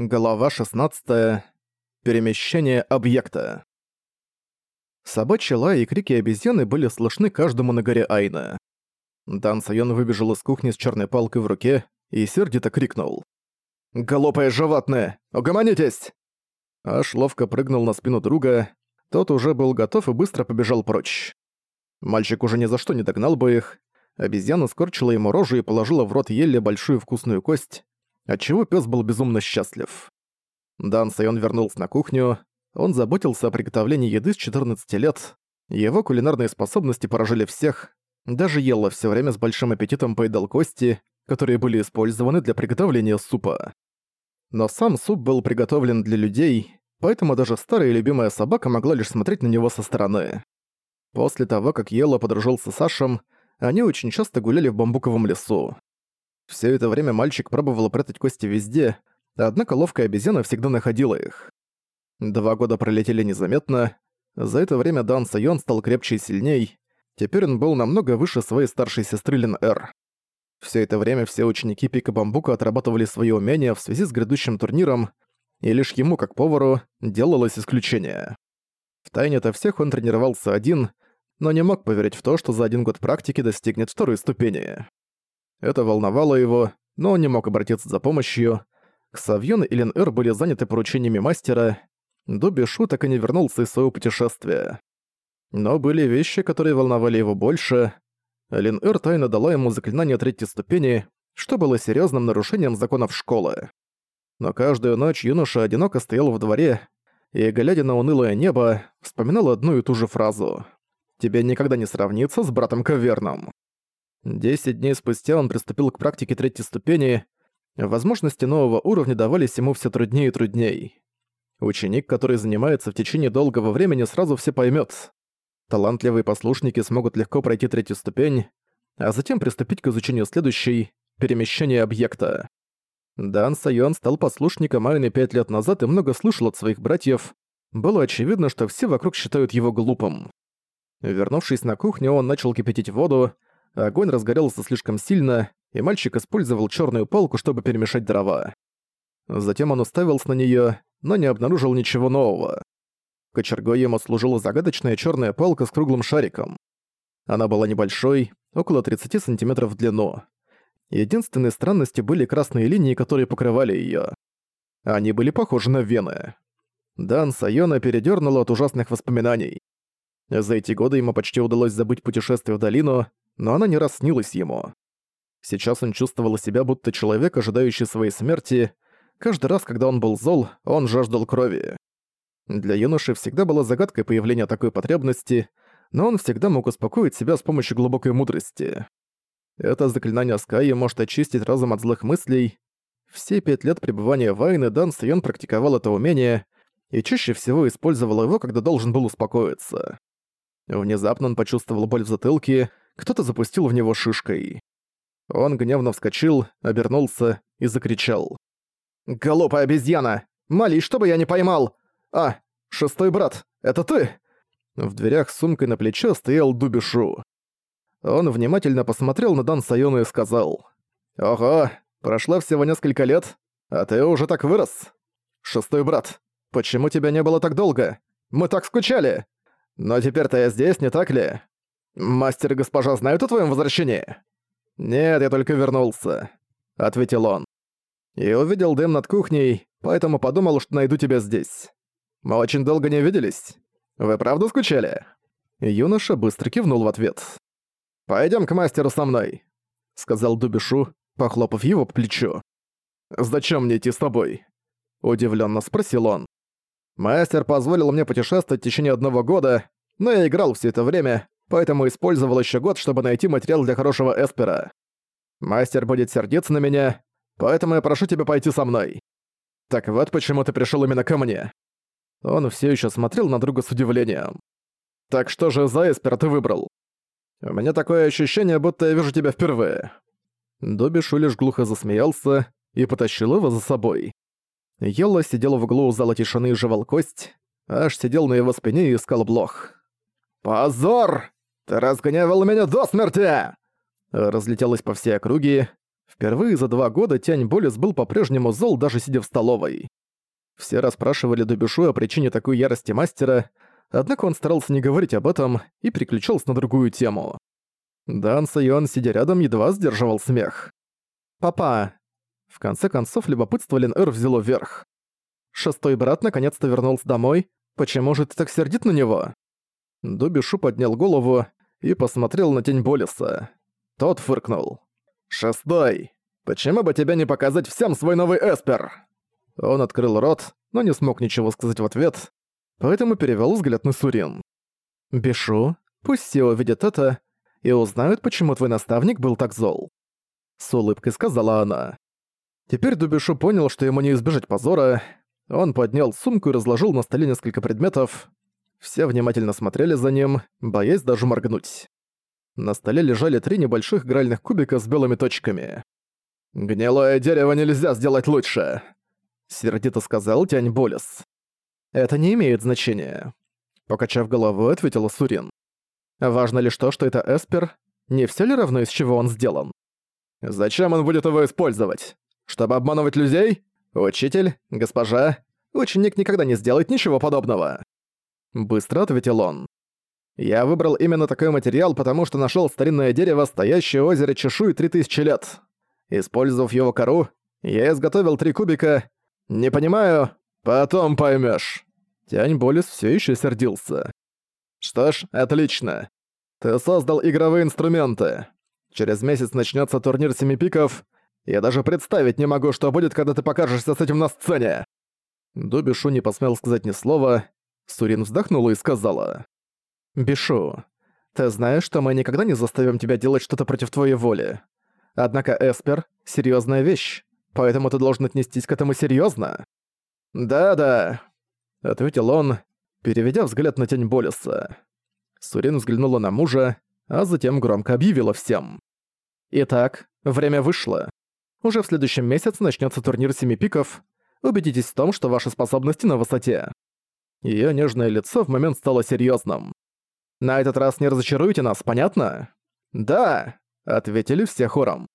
Глава 16. Перемещение объекта. Собачьи лай и крики обезьяны были слышны каждому на горе Айна. Дан Сайон выбежал из кухни с черной палкой в руке и сердито крикнул. «Голопое животное! Угомонитесь!» Аш ловко прыгнул на спину друга. Тот уже был готов и быстро побежал прочь. Мальчик уже ни за что не догнал бы их. Обезьяна скорчила ему рожу и положила в рот еле большую вкусную кость, отчего пес был безумно счастлив. Дан Сайон вернулся на кухню, он заботился о приготовлении еды с 14 лет, его кулинарные способности поражали всех, даже Елла все время с большим аппетитом поедал кости, которые были использованы для приготовления супа. Но сам суп был приготовлен для людей, поэтому даже старая любимая собака могла лишь смотреть на него со стороны. После того, как Елла подружился с Ашем, они очень часто гуляли в бамбуковом лесу. Все это время мальчик пробовал прятать кости везде, однако ловкая обезьяна всегда находила их. Два года пролетели незаметно. За это время Дан Сайон стал крепче и сильней. Теперь он был намного выше своей старшей сестры Лин Эр. Все это время все ученики Пика Бамбука отрабатывали свои умения в связи с грядущим турниром, и лишь ему, как повару, делалось исключение. Втайне-то всех он тренировался один, но не мог поверить в то, что за один год практики достигнет второй ступени. Это волновало его, но он не мог обратиться за помощью. Ксавьон и Лен-Эр были заняты поручениями мастера. Добби Шу так и не вернулся из своего путешествия. Но были вещи, которые волновали его больше. Лин-Эр тайно дала ему заклинание третьей ступени, что было серьезным нарушением законов школы. Но каждую ночь юноша одиноко стоял в дворе и, глядя на унылое небо, вспоминал одну и ту же фразу. «Тебе никогда не сравнится с братом Каверном». Десять дней спустя он приступил к практике третьей ступени. Возможности нового уровня давались ему все труднее и трудней. Ученик, который занимается в течение долгого времени, сразу все поймет. Талантливые послушники смогут легко пройти третью ступень, а затем приступить к изучению следующей — перемещение объекта. Дан Сайон стал послушником Айны пять лет назад и много слышал от своих братьев. Было очевидно, что все вокруг считают его глупым. Вернувшись на кухню, он начал кипятить воду, Огонь разгорелся слишком сильно, и мальчик использовал черную палку, чтобы перемешать дрова. Затем он уставился на нее, но не обнаружил ничего нового. Кочергой ему служила загадочная черная палка с круглым шариком. Она была небольшой, около 30 сантиметров в длину. Единственной странностью были красные линии, которые покрывали ее. Они были похожи на вены. Дан Сайона передернула от ужасных воспоминаний. За эти годы ему почти удалось забыть путешествие в долину, но она не раз снилась ему. Сейчас он чувствовал себя будто человек, ожидающий своей смерти. Каждый раз, когда он был зол, он жаждал крови. Для юноши всегда была загадкой появления такой потребности, но он всегда мог успокоить себя с помощью глубокой мудрости. Это заклинание Скайи может очистить разум от злых мыслей. Все пять лет пребывания в Айне Дан Сайон практиковал это умение и чаще всего использовал его, когда должен был успокоиться. Внезапно он почувствовал боль в затылке, кто-то запустил в него шишкой. Он гневно вскочил, обернулся и закричал. «Голопая обезьяна! Молись, чтобы я не поймал! А, шестой брат, это ты?» В дверях с сумкой на плече стоял Дубишу. Он внимательно посмотрел на Дан Сайону и сказал. «Ого, прошло всего несколько лет, а ты уже так вырос. Шестой брат, почему тебя не было так долго? Мы так скучали! Но теперь-то я здесь, не так ли? «Мастер и госпожа знают о твоем возвращении?» «Нет, я только вернулся», — ответил он. «И увидел дым над кухней, поэтому подумал, что найду тебя здесь. Мы очень долго не виделись. Вы правда скучали?» Юноша быстро кивнул в ответ. Пойдем к мастеру со мной», — сказал Дубишу, похлопав его по плечу. «Зачем мне идти с тобой?» — удивленно спросил он. «Мастер позволил мне путешествовать в течение одного года, но я играл все это время, поэтому использовал еще год, чтобы найти материал для хорошего эспера. Мастер будет сердиться на меня, поэтому я прошу тебя пойти со мной. Так вот почему ты пришел именно ко мне. Он все еще смотрел на друга с удивлением. Так что же за эспера ты выбрал? У меня такое ощущение, будто я вижу тебя впервые. Добишу лишь глухо засмеялся и потащил его за собой. Йелла сидел в углу зала тишины и жевал кость, аж сидел на его спине и искал блох. «Позор!» «Ты разгневал меня до смерти!» Разлетелось по всей округе. Впервые за два года Тянь Болес был по-прежнему зол, даже сидя в столовой. Все расспрашивали Дубишу о причине такой ярости мастера, однако он старался не говорить об этом и переключался на другую тему. Дан Сайон, сидя рядом, едва сдерживал смех. «Папа!» В конце концов, любопытство Лин Эр взяло верх. «Шестой брат наконец-то вернулся домой. Почему же ты так сердит на него?» Дубишу поднял голову и посмотрел на тень Болиса. Тот фыркнул. «Шестой! Почему бы тебе не показать всем свой новый эспер?» Он открыл рот, но не смог ничего сказать в ответ, поэтому перевёл взгляд на Сурин. «Бишу, пусть все увидят это и узнают, почему твой наставник был так зол». С улыбкой сказала она. Теперь Дубишу понял, что ему не избежать позора. Он поднял сумку и разложил на столе несколько предметов. Все внимательно смотрели за ним, боясь даже моргнуть. На столе лежали три небольших игральных кубика с белыми точками. «Гнилое дерево нельзя сделать лучше!» Сердито сказал Тянь Болес. «Это не имеет значения», — покачав головой, ответила Сурин. «Важно лишь то, что это Эспер. Не все ли равно, из чего он сделан?» «Зачем он будет его использовать? Чтобы обманывать людей? Учитель? Госпожа? Ученик никогда не сделает ничего подобного!» Быстро ответил он. «Я выбрал именно такой материал, потому что нашел старинное дерево, стоящее в озере Чешуй 3000 лет. Использовав его кору, я изготовил три кубика. Не понимаю, потом поймешь. Тянь Болис все еще сердился. «Что ж, отлично. Ты создал игровые инструменты. Через месяц начнется турнир Семи Пиков. Я даже представить не могу, что будет, когда ты покажешься с этим на сцене». Дубишу не посмел сказать ни слова. Сурин вздохнула и сказала. «Бишу, ты знаешь, что мы никогда не заставим тебя делать что-то против твоей воли. Однако Эспер — серьезная вещь, поэтому ты должен отнестись к этому серьезно. «Да-да», — ответил он, переведя взгляд на тень Болиса. Сурин взглянула на мужа, а затем громко объявила всем. «Итак, время вышло. Уже в следующем месяце начнется турнир Семи Пиков. Убедитесь в том, что ваши способности на высоте». Её нежное лицо в момент стало серьёзным. «На этот раз не разочаруйте нас, понятно?» «Да», — ответили все хором.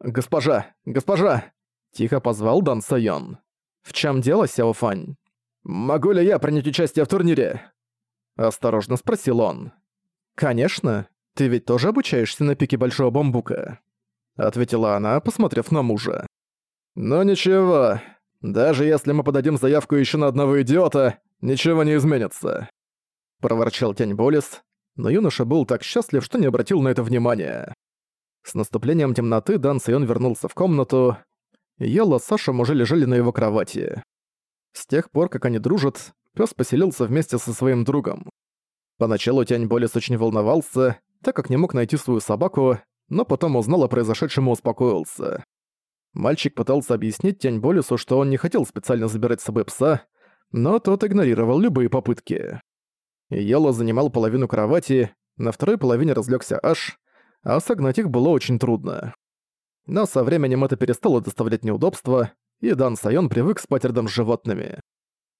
«Госпожа, госпожа!» — тихо позвал Дан Сайон. «В чем дело, Сяо Фань?» «Могу ли я принять участие в турнире?» Осторожно спросил он. «Конечно. Ты ведь тоже обучаешься на пике Большого Бамбука?» Ответила она, посмотрев на мужа. «Ну ничего. Даже если мы подадим заявку еще на одного идиота, ничего не изменится». Проворчал Тень Болис, но юноша был так счастлив, что не обратил на это внимания. С наступлением темноты Дан Сайон вернулся в комнату. Йелла с Сашем уже лежали на его кровати. С тех пор, как они дружат, пес поселился вместе со своим другом. Поначалу Тянь Болес очень волновался, так как не мог найти свою собаку, но потом узнал о произошедшем и успокоился. Мальчик пытался объяснить Тянь Болесу, что он не хотел специально забирать с собой пса, но тот игнорировал любые попытки. Йелла занимал половину кровати, на второй половине разлегся Аш, а согнать их было очень трудно. Но со временем это перестало доставлять неудобства, и Дан Сайон привык спать рядом с животными.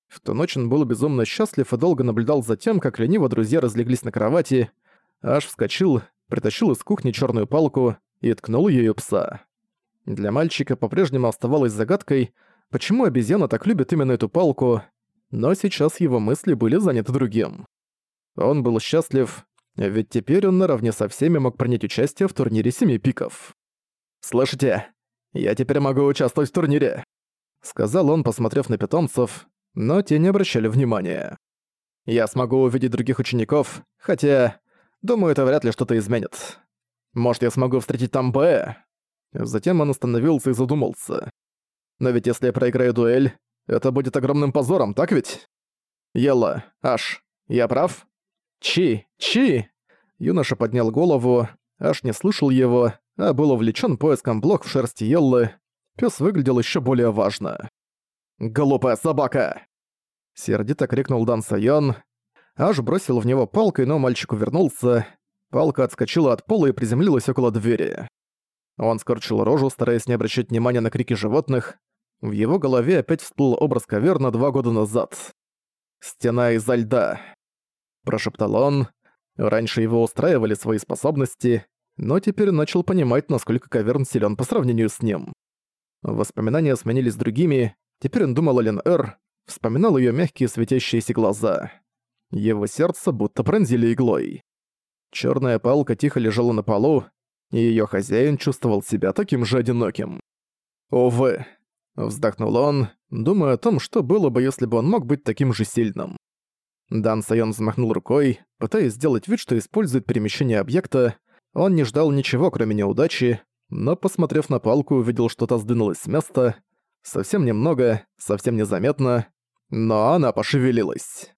В ту ночь он был безумно счастлив и долго наблюдал за тем, как лениво друзья разлеглись на кровати, аж вскочил, притащил из кухни черную палку и ткнул ею пса. Для мальчика по-прежнему оставалось загадкой, почему обезьяна так любит именно эту палку, но сейчас его мысли были заняты другим. Он был счастлив, ведь теперь он наравне со всеми мог принять участие в турнире Семи Пиков. «Слышите, я теперь могу участвовать в турнире», — сказал он, посмотрев на питомцев, но те не обращали внимания. «Я смогу увидеть других учеников, хотя, думаю, это вряд ли что-то изменит. Может, я смогу встретить там Б?» Затем он остановился и задумался. «Но ведь если я проиграю дуэль, это будет огромным позором, так ведь?» «Елла, Аш, я прав?» «Чи! Чи!» Юноша поднял голову, Аш не слышал его, а был увлечен поиском блок в шерсти Еллы, пес выглядел еще более важно. «Глупая собака!» Сердито крикнул Дан Сайон. Аж бросил в него палкой, но мальчик увернулся. Палка отскочила от пола и приземлилась около двери. Он скорчил рожу, стараясь не обращать внимания на крики животных. В его голове опять всплыл образ каверна два года назад. «Стена изо льда», – прошептал он. Раньше его устраивали свои способности, но теперь начал понимать, насколько Каверн силен по сравнению с ним. Воспоминания сменились другими, теперь он думал о Лен Эр, вспоминал ее мягкие светящиеся глаза. Его сердце будто пронзили иглой. Черная палка тихо лежала на полу, и ее хозяин чувствовал себя таким же одиноким. «Увы», — вздохнул он, думая о том, что было бы, если бы он мог быть таким же сильным. Дан Сайон взмахнул рукой, пытаясь сделать вид, что использует перемещение объекта. Он не ждал ничего, кроме неудачи, но, посмотрев на палку, увидел, что та сдвинулась с места. Совсем немного, совсем незаметно, но она пошевелилась.